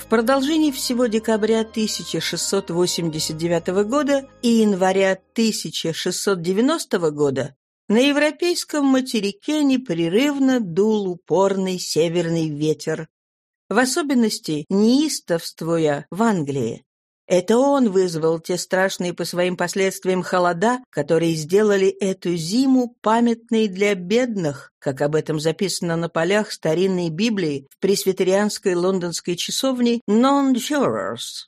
В продолжении всего декабря 1689 года и января 1690 года на европейском материке непрерывно дул упорный северный ветер, в особенности неистовствуя в Англии. Это он вызвал те страшные по своим последствиям холода, которые сделали эту зиму памятной для бедных, как об этом записано на полях старинной Библии в пресвитерианской лондонской часовне «Non-Jurors».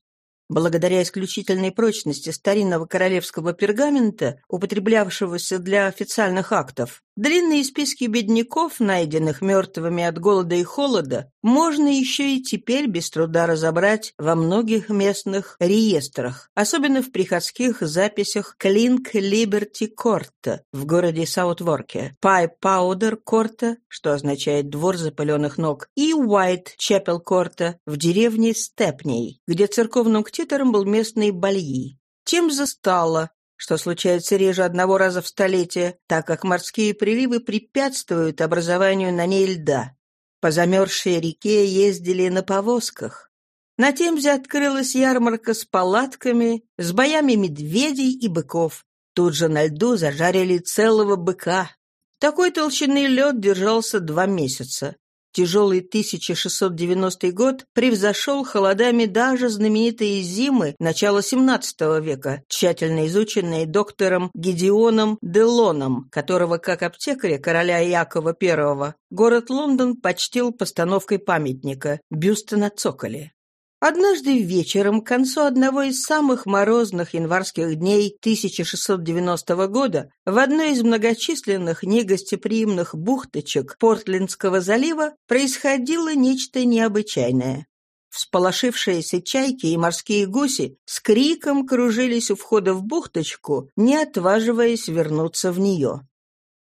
Благодаря исключительной прочности старинного королевского пергамента, употреблявшегося для официальных актов, длинные списки бедняков, найденных мертвыми от голода и холода, можно еще и теперь без труда разобрать во многих местных реестрах, особенно в приходских записях Клинк Либерти Корта в городе Саутворке, Пай Паудер Корта, что означает «двор запыленных ног», и Уайт Чепел Корта в деревне Степней, где церковным ктитором был местный Бальи. Тем застало, что случается реже одного раза в столетие, так как морские приливы препятствуют образованию на ней льда. По замерзшей реке ездили на повозках. На Темзе открылась ярмарка с палатками, с боями медведей и быков. Тут же на льду зажарили целого быка. Такой толщины лед держался два месяца. Тяжелый 1690 год превзошел холодами даже знаменитые зимы начала XVII века, тщательно изученные доктором Гедеоном Делоном, которого, как аптекаря короля Якова I, город Лондон почтил постановкой памятника – бюста на цоколе. Однажды вечером, к концу одного из самых морозных январских дней 1690 года, в одной из многочисленных негостеприимных бухточек Портлендского залива происходило нечто необычайное. Всполошившиеся чайки и морские гуси с криком кружились у входа в бухточку, не отваживаясь вернуться в нее.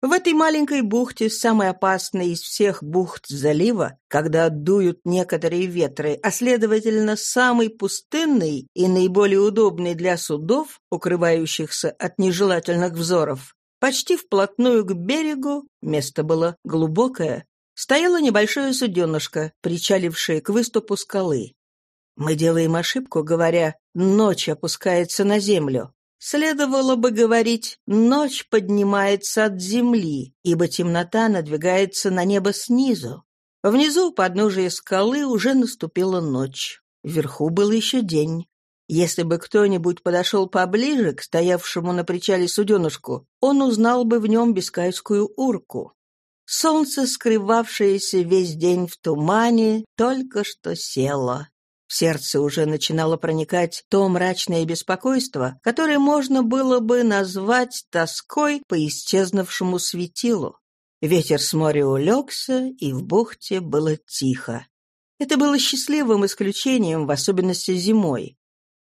В этой маленькой бухте, самой опасной из всех бухт залива, когда дуют некоторые ветры, а следовательно, самый пустынный и наиболее удобный для судов, укрывающихся от нежелательных взоров, почти вплотную к берегу, место было глубокое, стояло небольшое суденышко, причалившее к выступу скалы. Мы делаем ошибку, говоря «ночь опускается на землю». Следовало бы говорить «ночь поднимается от земли», ибо темнота надвигается на небо снизу. Внизу, у подножия скалы, уже наступила ночь. Вверху был еще день. Если бы кто-нибудь подошел поближе к стоявшему на причале суденышку, он узнал бы в нем бискайскую урку. Солнце, скрывавшееся весь день в тумане, только что село. Сердце уже начинало проникать то мрачное беспокойство, которое можно было бы назвать тоской по исчезнувшему светилу. Ветер с моря улегся, и в бухте было тихо. Это было счастливым исключением, в особенности зимой.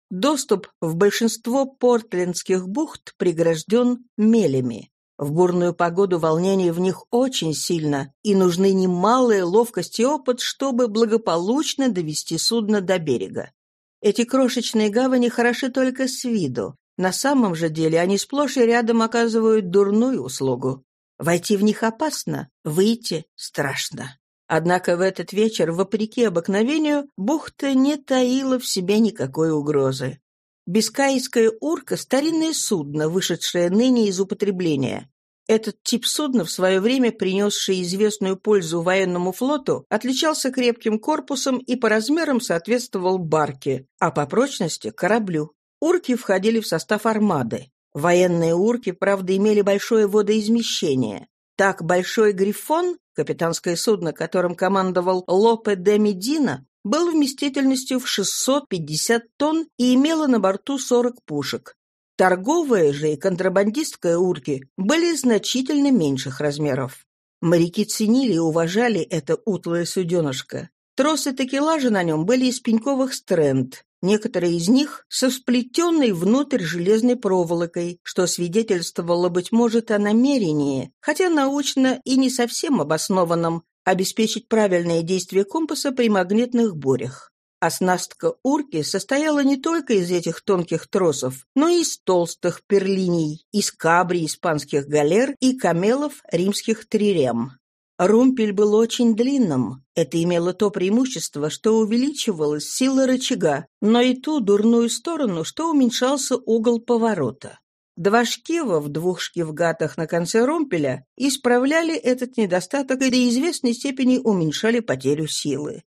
Доступ в большинство портлендских бухт прегражден мелями. В бурную погоду волнение в них очень сильно, и нужны немалая ловкость и опыт, чтобы благополучно довести судно до берега. Эти крошечные гавани хороши только с виду. На самом же деле они сплошь и рядом оказывают дурную услугу. Войти в них опасно, выйти страшно. Однако в этот вечер, вопреки обыкновению, бухта не таила в себе никакой угрозы. Бискайская урка – старинное судно, вышедшее ныне из употребления. Этот тип судна, в свое время принесший известную пользу военному флоту, отличался крепким корпусом и по размерам соответствовал барке, а по прочности – кораблю. Урки входили в состав армады. Военные урки, правда, имели большое водоизмещение. Так большой «Грифон», капитанское судно, которым командовал Лопе де Медина, был вместительностью в 650 тонн и имело на борту 40 пушек. Торговые же и контрабандистская урки были значительно меньших размеров. Моряки ценили и уважали это утлое суденышко. Тросы такелажа на нем были из пеньковых стренд, некоторые из них со сплетенной внутрь железной проволокой, что свидетельствовало, быть может, о намерении, хотя научно и не совсем обоснованном, обеспечить правильное действие компаса при магнитных бурях. Оснастка урки состояла не только из этих тонких тросов, но и из толстых перлиний, из кабри испанских галер и камелов римских трирем. Румпель был очень длинным. Это имело то преимущество, что увеличивалась сила рычага, но и ту дурную сторону, что уменьшался угол поворота. Два шкива в двух шкивгатах на конце румпеля исправляли этот недостаток и до известной степени уменьшали потерю силы.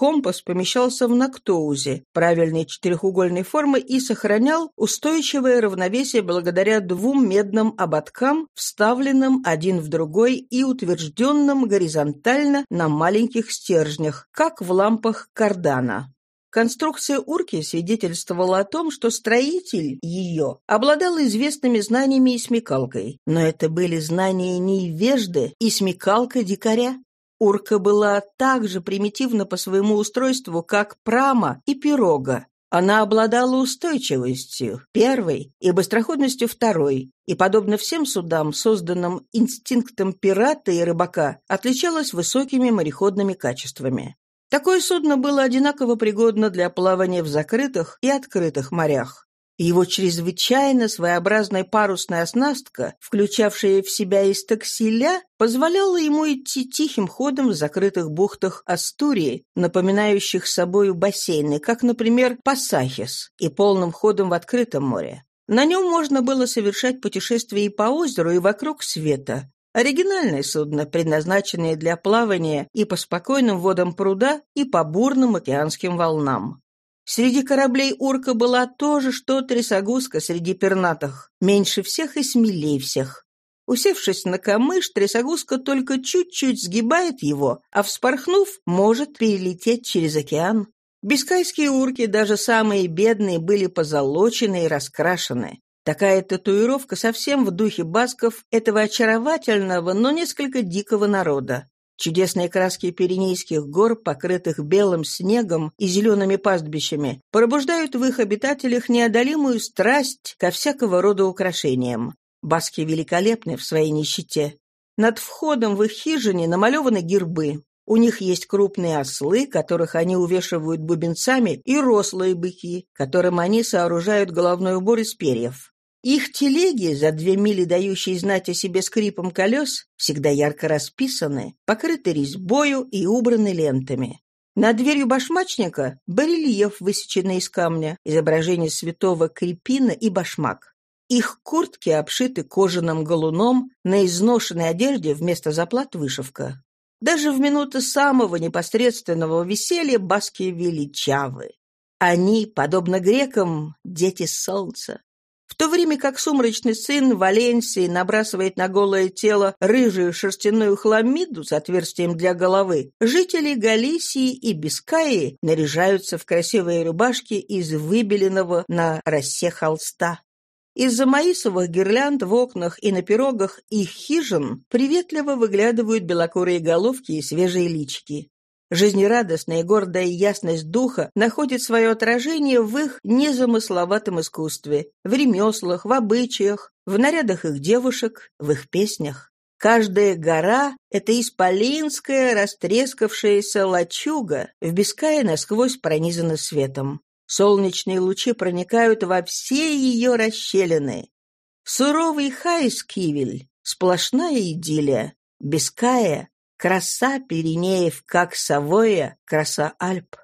Компас помещался в Нактоузе, правильной четырехугольной формы, и сохранял устойчивое равновесие благодаря двум медным ободкам, вставленным один в другой и утвержденным горизонтально на маленьких стержнях, как в лампах кардана. Конструкция урки свидетельствовала о том, что строитель ее обладал известными знаниями и смекалкой, но это были знания невежды и смекалка дикаря. Урка была так же примитивна по своему устройству, как прама и пирога. Она обладала устойчивостью первой и быстроходностью второй, и, подобно всем судам, созданным инстинктом пирата и рыбака, отличалась высокими мореходными качествами. Такое судно было одинаково пригодно для плавания в закрытых и открытых морях. Его чрезвычайно своеобразная парусная оснастка, включавшая в себя и стаксиля, позволяла ему идти тихим ходом в закрытых бухтах Астурии, напоминающих собою бассейны, как, например, Пасахис, и полным ходом в открытом море. На нем можно было совершать путешествия и по озеру, и вокруг света. Оригинальное судно, предназначенное для плавания и по спокойным водам пруда, и по бурным океанским волнам. Среди кораблей урка была тоже что трясогузка среди пернатых, меньше всех и смелее всех. Усевшись на камыш, трясогузка только чуть-чуть сгибает его, а вспорхнув, может перелететь через океан. Бискайские урки, даже самые бедные, были позолочены и раскрашены. Такая татуировка совсем в духе басков этого очаровательного, но несколько дикого народа. Чудесные краски Пиренейских гор, покрытых белым снегом и зелеными пастбищами, пробуждают в их обитателях неодолимую страсть ко всякого рода украшениям. Баски великолепны в своей нищете. Над входом в их хижине намалеваны гербы. У них есть крупные ослы, которых они увешивают бубенцами, и рослые быки, которым они сооружают головной убор из перьев. Их телеги, за две мили дающие знать о себе скрипом колес, всегда ярко расписаны, покрыты резьбою и убраны лентами. Над дверью башмачника – барельеф, высеченный из камня, изображение святого Крепина и башмак. Их куртки обшиты кожаным галуном, на изношенной одежде вместо заплат вышивка. Даже в минуты самого непосредственного веселья баски величавы. Они, подобно грекам, дети солнца. В то время как сумрачный сын Валенсии набрасывает на голое тело рыжую шерстяную хламиду с отверстием для головы, жители Галисии и Бискаи наряжаются в красивые рубашки из выбеленного на росе холста. Из-за маисовых гирлянд в окнах и на пирогах их хижин приветливо выглядывают белокурые головки и свежие лички. Жизнерадостная и гордая ясность духа находит свое отражение в их незамысловатом искусстве, в ремеслах, в обычаях, в нарядах их девушек, в их песнях. Каждая гора — это исполинская, растрескавшаяся лачуга, в Бискае насквозь пронизана светом. Солнечные лучи проникают во все ее расщелины. Суровый Хайскивель — сплошная идиллия. Биская Краса Пиренеев, как Савоя, краса Альп.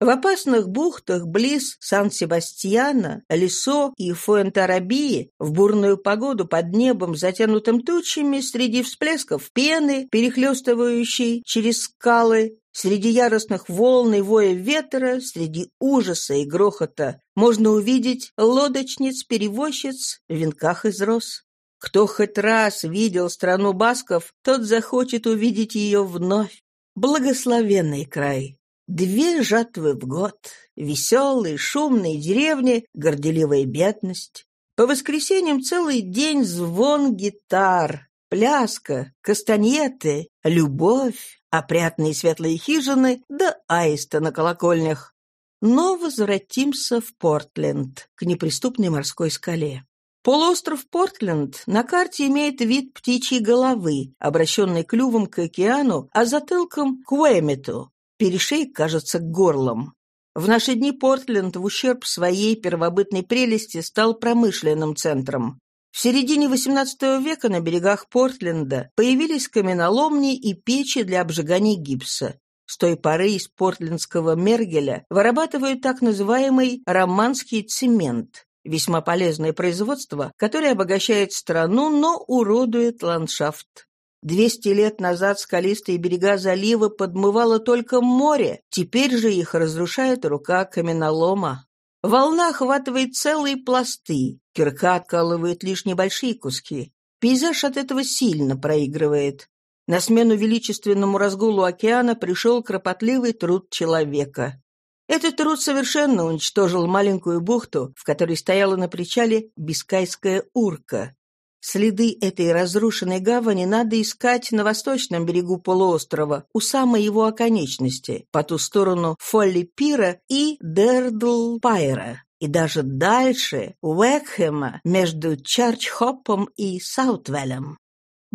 В опасных бухтах близ Сан-Себастьяна, Лесо и Фуэнтарабии в бурную погоду под небом, затянутым тучами, среди всплесков пены, перехлестывающей через скалы, среди яростных волн и воя ветра, среди ужаса и грохота, можно увидеть лодочниц-перевозчиц в венках из роз. Кто хоть раз видел страну басков, тот захочет увидеть ее вновь. Благословенный край. Две жатвы в год, веселые, шумные деревни, горделивая бедность. По воскресеньям целый день звон гитар, пляска, кастаньеты, любовь, опрятные светлые хижины да аиста на колокольнях. Но возвратимся в Портленд, к неприступной морской скале. Полуостров Портленд на карте имеет вид птичьей головы, обращенной клювом к океану, а затылком к Уэмету. Перешейк кажется горлом. В наши дни Портленд в ущерб своей первобытной прелести стал промышленным центром. В середине XVIII века на берегах Портленда появились каменоломни и печи для обжигания гипса. С той поры из портлендского мергеля вырабатывают так называемый романский цемент, весьма полезное производство, которое обогащает страну, но уродует ландшафт. Двести лет назад скалистые берега залива подмывало только море, теперь же их разрушает рука каменолома. Волна охватывает целые пласты, кирка откалывает лишь небольшие куски. Пейзаж от этого сильно проигрывает. На смену величественному разгулу океана пришел кропотливый труд человека. Этот труд совершенно уничтожил маленькую бухту, в которой стояла на причале Бискайская урка. Следы этой разрушенной гавани надо искать на восточном берегу полуострова, у самой его оконечности, по ту сторону Фолли-Пира и Дердл-Пайра, и даже дальше, Уэкхэма, между Чарч-Хоппом и Саутвеллем.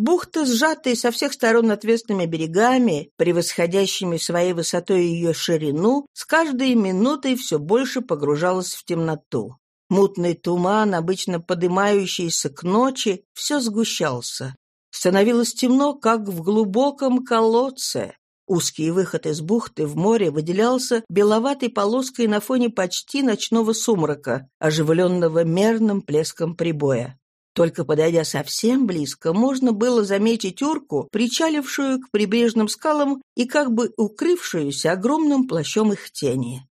Бухта, сжатая со всех сторон отвесными берегами, превосходящими своей высотой ее ширину, с каждой минутой все больше погружалась в темноту. Мутный туман, обычно подымающийся к ночи, все сгущался. Становилось темно, как в глубоком колодце. Узкий выход из бухты в море выделялся беловатой полоской на фоне почти ночного сумрака, оживленного мерным плеском прибоя. Только подойдя совсем близко, можно было заметить урку, причалившую к прибрежным скалам и как бы укрывшуюся огромным плащом их тени.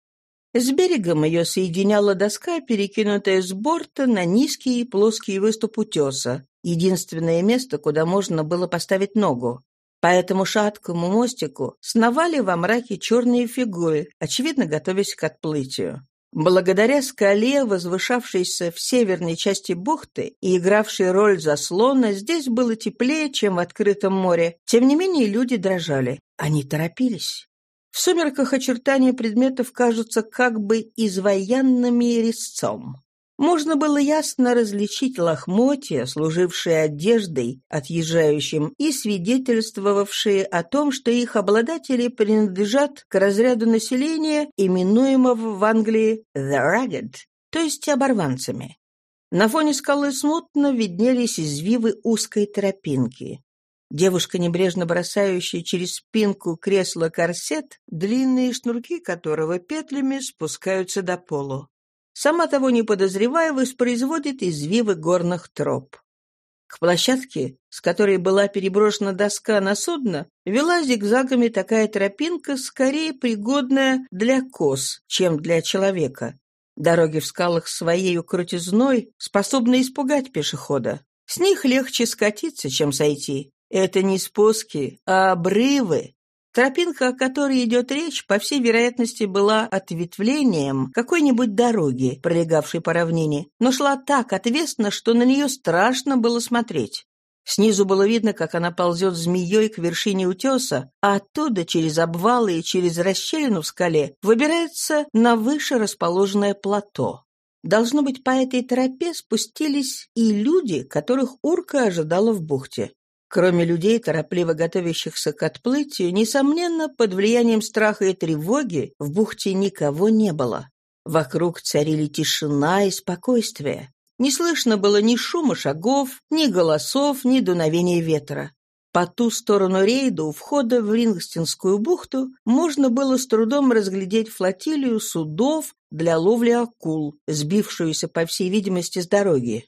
С берегом ее соединяла доска, перекинутая с борта на низкий плоский выступ утеса, единственное место, куда можно было поставить ногу. По этому шаткому мостику сновали во мраке черные фигуры, очевидно, готовясь к отплытию. Благодаря скале, возвышавшейся в северной части бухты и игравшей роль заслона, здесь было теплее, чем в открытом море. Тем не менее, люди дрожали. Они торопились. В сумерках очертания предметов кажутся как бы изваянными резцом. Можно было ясно различить лохмотья, служившие одеждой отъезжающим и свидетельствовавшие о том, что их обладатели принадлежат к разряду населения, именуемого в Англии «the ragged», то есть оборванцами. На фоне скалы смутно виднелись извивы узкой тропинки. Девушка, небрежно бросающая через спинку кресла корсет, длинные шнурки которого петлями спускаются до полу. Сама того не подозревая, воспроизводит извивы горных троп. К площадке, с которой была переброшена доска на судно, вела зигзагами такая тропинка, скорее пригодная для коз, чем для человека. Дороги в скалах своей крутизной способны испугать пешехода. С них легче скатиться, чем сойти. Это не спуски, а обрывы. Тропинка, о которой идет речь, по всей вероятности, была ответвлением какой-нибудь дороги, пролегавшей по равнине, но шла так отвесно, что на нее страшно было смотреть. Снизу было видно, как она ползет змеей к вершине утеса, а оттуда через обвалы и через расщелину в скале выбирается на выше расположенное плато. Должно быть, по этой тропе спустились и люди, которых Урка ожидала в бухте. Кроме людей, торопливо готовящихся к отплытию, несомненно, под влиянием страха и тревоги в бухте никого не было. Вокруг царили тишина и спокойствие. Не слышно было ни шума шагов, ни голосов, ни дуновения ветра. По ту сторону рейда у входа в Рингстинскую бухту можно было с трудом разглядеть флотилию судов для ловли акул, сбившуюся, по всей видимости, с дороги.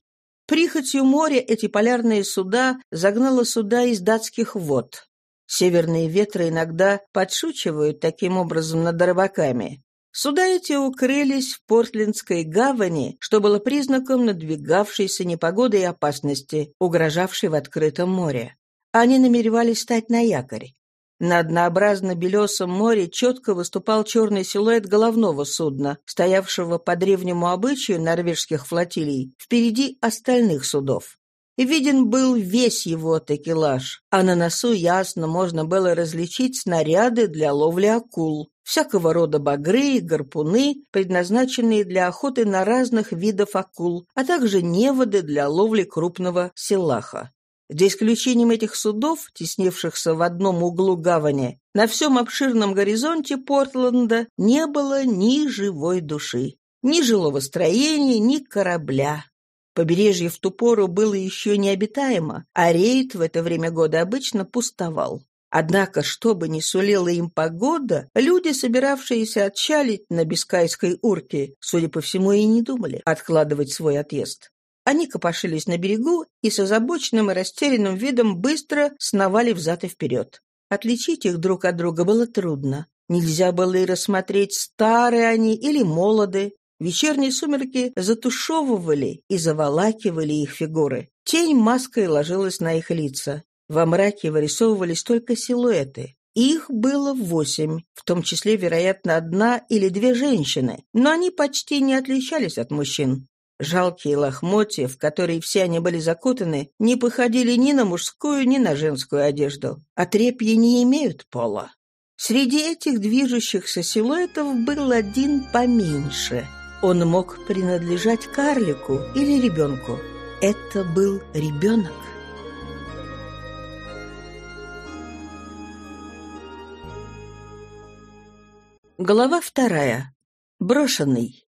Прихотью моря эти полярные суда загнало суда из датских вод. Северные ветры иногда подшучивают таким образом над рыбаками. Суда эти укрылись в Портлендской гавани, что было признаком надвигавшейся непогоды и опасности, угрожавшей в открытом море. Они намеревались стать на якорь. На однообразно-белесом море четко выступал черный силуэт головного судна, стоявшего по древнему обычаю норвежских флотилий, впереди остальных судов. Виден был весь его такелаж, а на носу ясно можно было различить снаряды для ловли акул, всякого рода багры и гарпуны, предназначенные для охоты на разных видов акул, а также неводы для ловли крупного селаха. За исключением этих судов, теснившихся в одном углу гавани, на всем обширном горизонте Портленда не было ни живой души, ни жилого строения, ни корабля. Побережье в ту пору было еще необитаемо, а рейд в это время года обычно пустовал. Однако, что бы ни сулила им погода, люди, собиравшиеся отчалить на Бискайской урке, судя по всему, и не думали откладывать свой отъезд. Они копошились на берегу и с озабоченным и растерянным видом быстро сновали взад и вперед. Отличить их друг от друга было трудно. Нельзя было и рассмотреть, старые они или молоды. Вечерние сумерки затушевывали и заволакивали их фигуры. Тень маской ложилась на их лица. Во мраке вырисовывались только силуэты. Их было восемь, в том числе, вероятно, одна или две женщины, но они почти не отличались от мужчин. Жалкие лохмотья, в которые все они были закутаны, не походили ни на мужскую, ни на женскую одежду. А трепья не имеют пола. Среди этих движущихся силуэтов был один поменьше. Он мог принадлежать карлику или ребенку. Это был ребенок. Глава вторая. Брошенный.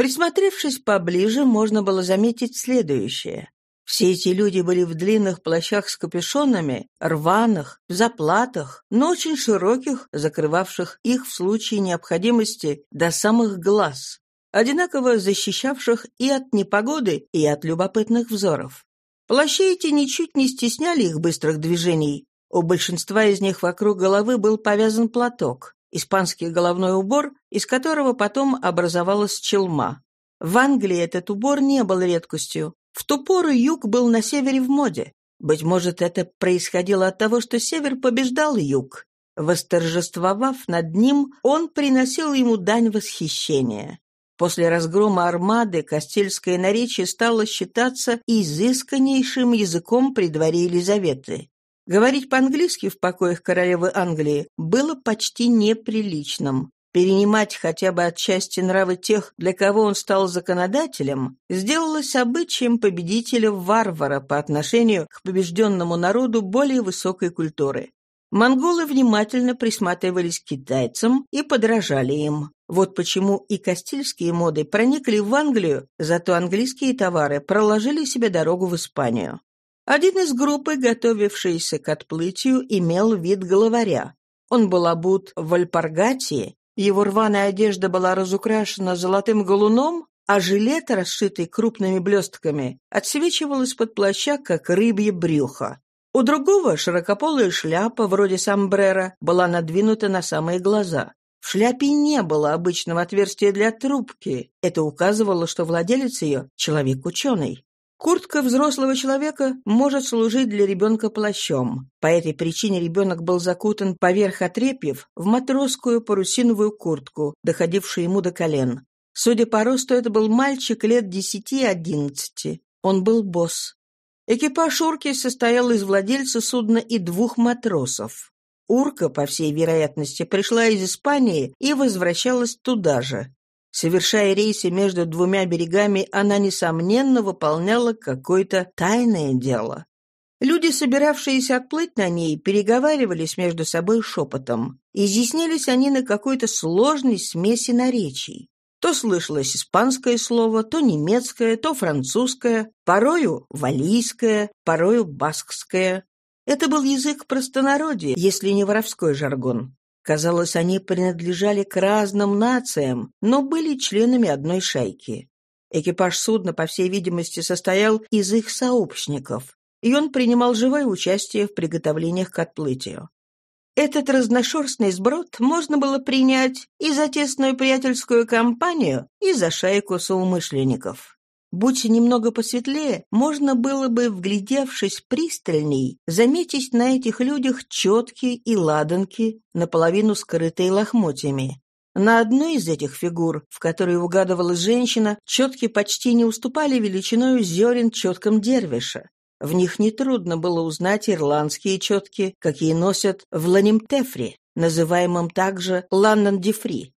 Присмотревшись поближе, можно было заметить следующее. Все эти люди были в длинных плащах с капюшонами, рваных, в заплатах, но очень широких, закрывавших их в случае необходимости до самых глаз, одинаково защищавших и от непогоды, и от любопытных взоров. Плащи эти ничуть не стесняли их быстрых движений. У большинства из них вокруг головы был повязан платок испанский головной убор, из которого потом образовалась челма. В Англии этот убор не был редкостью. В ту пору юг был на севере в моде. Быть может, это происходило от того, что север побеждал юг. Восторжествовав над ним, он приносил ему дань восхищения. После разгрома армады Кастильское наречие стало считаться изысканнейшим языком при дворе Елизаветы. Говорить по-английски в покоях королевы Англии было почти неприличным. Перенимать хотя бы отчасти нравы тех, для кого он стал законодателем, сделалось обычаем победителя-варвара по отношению к побежденному народу более высокой культуры. Монголы внимательно присматривались к китайцам и подражали им. Вот почему и кастильские моды проникли в Англию, зато английские товары проложили себе дорогу в Испанию. Один из группы, готовившейся к отплытию, имел вид головаря. Он был обут в альпаргатии, его рваная одежда была разукрашена золотым галуном, а жилет, расшитый крупными блестками, отсвечивал из-под плаща, как рыбье брюхо. У другого широкополая шляпа, вроде самбрера, была надвинута на самые глаза. В шляпе не было обычного отверстия для трубки. Это указывало, что владелец ее — человек-ученый. Куртка взрослого человека может служить для ребенка плащом. По этой причине ребенок был закутан поверх отрепьев в матросскую парусиновую куртку, доходившую ему до колен. Судя по росту, это был мальчик лет десяти-одиннадцати. Он был босс. Экипаж «Урки» состоял из владельца судна и двух матросов. «Урка», по всей вероятности, пришла из Испании и возвращалась туда же. Совершая рейсы между двумя берегами, она, несомненно, выполняла какое-то тайное дело. Люди, собиравшиеся отплыть на ней, переговаривались между собой шепотом. Изъяснялись они на какой-то сложной смеси наречий. То слышалось испанское слово, то немецкое, то французское, порою валийское, порою баскское. Это был язык простонародья, если не воровской жаргон. Казалось, они принадлежали к разным нациям, но были членами одной шайки. Экипаж судна, по всей видимости, состоял из их сообщников, и он принимал живое участие в приготовлениях к отплытию. Этот разношерстный сброд можно было принять и за тесную приятельскую компанию, и за шайку соумышленников. Будь немного посветлее, можно было бы, вглядевшись пристальней, заметить на этих людях четки и ладанки, наполовину скрытые лохмотьями. На одной из этих фигур, в которой угадывалась женщина, четки почти не уступали величиной зерен четкам дервиша. В них нетрудно было узнать ирландские четки, какие носят в Ланимтефре, называемом также Ланнан-Дифри.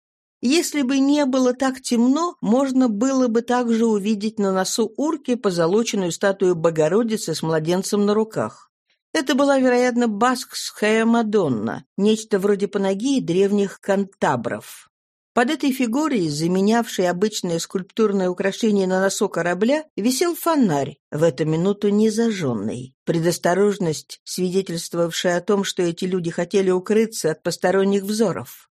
Если бы не было так темно, можно было бы также увидеть на носу урки позолоченную статую Богородицы с младенцем на руках. Это была, вероятно, баскская Мадонна, нечто вроде панагии древних кантабров. Под этой фигурой, заменявшей обычное скульптурное украшение на носу корабля, висел фонарь, в эту минуту незажженный. Предосторожность, свидетельствовавшая о том, что эти люди хотели укрыться от посторонних взоров.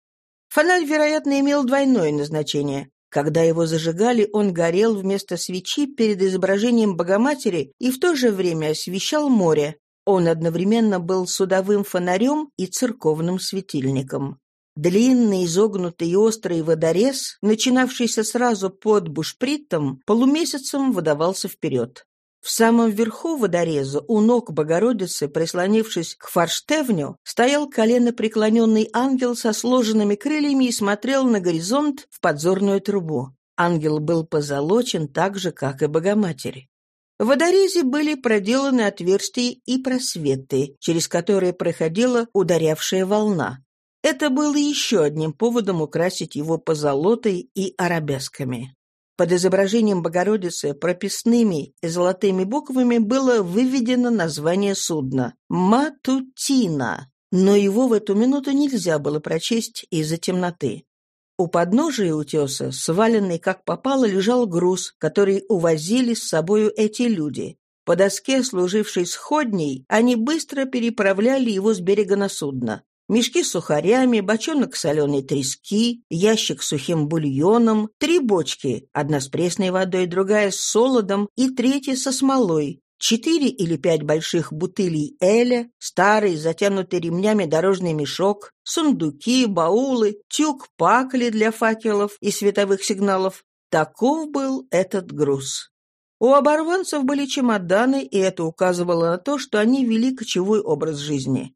Фонарь, вероятно, имел двойное назначение. Когда его зажигали, он горел вместо свечи перед изображением Богоматери и в то же время освещал море. Он одновременно был судовым фонарем и церковным светильником. Длинный, изогнутый и острый водорез, начинавшийся сразу под бушпритом, полумесяцем выдавался вперед. В самом верху водореза, у ног Богородицы, прислонившись к форштевню, стоял колено преклоненный ангел со сложенными крыльями и смотрел на горизонт в подзорную трубу. Ангел был позолочен так же, как и Богоматерь. В водорезе были проделаны отверстия и просветы, через которые проходила ударявшая волна. Это было еще одним поводом украсить его позолотой и арабесками. Под изображением Богородицы прописными и золотыми буквами было выведено название судна «Матутина», но его в эту минуту нельзя было прочесть из-за темноты. У подножия утеса, сваленный как попало, лежал груз, который увозили с собою эти люди. По доске, служившей сходней, они быстро переправляли его с берега на судно мешки с сухарями, бочонок соленой трески, ящик с сухим бульоном, три бочки, одна с пресной водой, другая с солодом и третья со смолой, четыре или пять больших бутылей эля, старый, затянутый ремнями дорожный мешок, сундуки, баулы, тюк пакли для факелов и световых сигналов. Таков был этот груз. У оборванцев были чемоданы, и это указывало на то, что они вели кочевой образ жизни.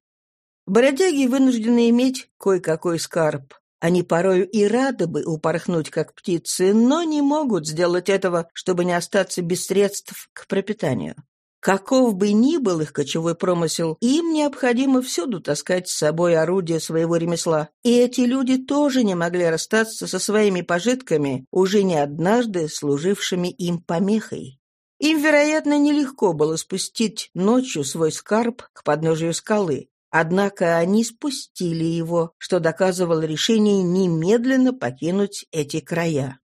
Бродяги вынуждены иметь кое-какой скарб. Они порою и рады бы упорхнуть, как птицы, но не могут сделать этого, чтобы не остаться без средств к пропитанию. Каков бы ни был их кочевой промысел, им необходимо всюду таскать с собой орудие своего ремесла. И эти люди тоже не могли расстаться со своими пожитками, уже не однажды служившими им помехой. Им, вероятно, нелегко было спустить ночью свой скарб к подножию скалы. Однако они спустили его, что доказывало решение немедленно покинуть эти края.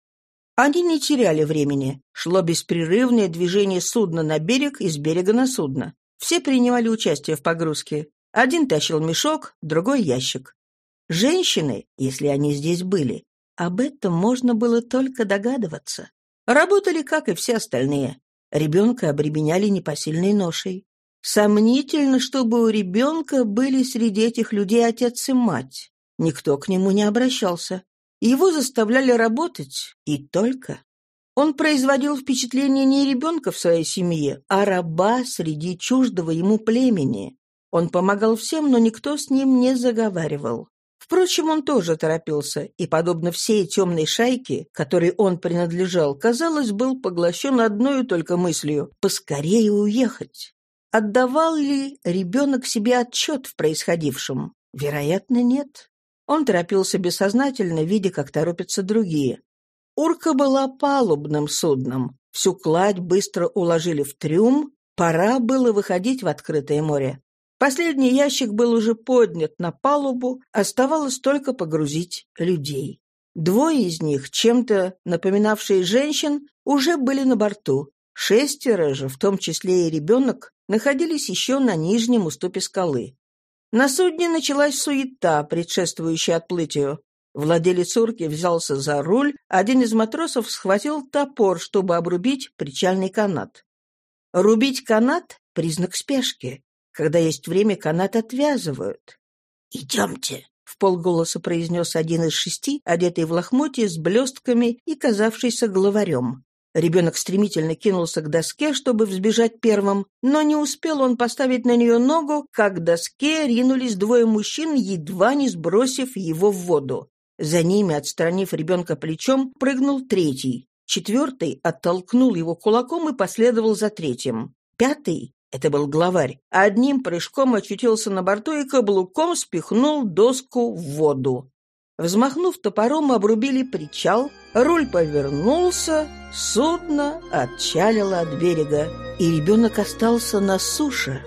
Они не теряли времени. Шло беспрерывное движение судна на берег и с берега на судно. Все принимали участие в погрузке. Один тащил мешок, другой — ящик. Женщины, если они здесь были, об этом можно было только догадываться. Работали, как и все остальные. Ребенка обременяли непосильной ношей. Сомнительно, чтобы у ребенка были среди этих людей отец и мать. Никто к нему не обращался. Его заставляли работать, и только. Он производил впечатление не ребенка в своей семье, а раба среди чуждого ему племени. Он помогал всем, но никто с ним не заговаривал. Впрочем, он тоже торопился, и, подобно всей темной шайке, которой он принадлежал, казалось, был поглощен одной только мыслью — поскорее уехать. Отдавал ли ребенок себе отчет в происходившем? Вероятно, нет. Он торопился бессознательно, видя, как торопятся другие. Урка была палубным судном. Всю кладь быстро уложили в трюм, пора было выходить в открытое море. Последний ящик был уже поднят на палубу, оставалось только погрузить людей. Двое из них, чем-то напоминавшие женщин, уже были на борту. Шестеро же, в том числе и ребенок, находились еще на нижнем уступе скалы. На судне началась суета, предшествующая отплытию. Владелец урки взялся за руль, один из матросов схватил топор, чтобы обрубить причальный канат. Рубить канат — признак спешки. Когда есть время, канат отвязывают. «Идемте», — в полголоса произнес один из шести, одетый в лохмотье с блестками и казавшийся главарем. Ребенок стремительно кинулся к доске, чтобы взбежать первым, но не успел он поставить на нее ногу, как к доске ринулись двое мужчин, едва не сбросив его в воду. За ними, отстранив ребенка плечом, прыгнул третий. Четвертый оттолкнул его кулаком и последовал за третьим. Пятый, это был главарь, одним прыжком очутился на борту и каблуком спихнул доску в воду. Взмахнув топором, обрубили причал, руль повернулся, судно отчалило от берега, и ребенок остался на суше.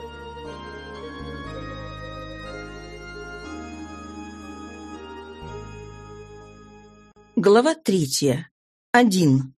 Глава третья. Один.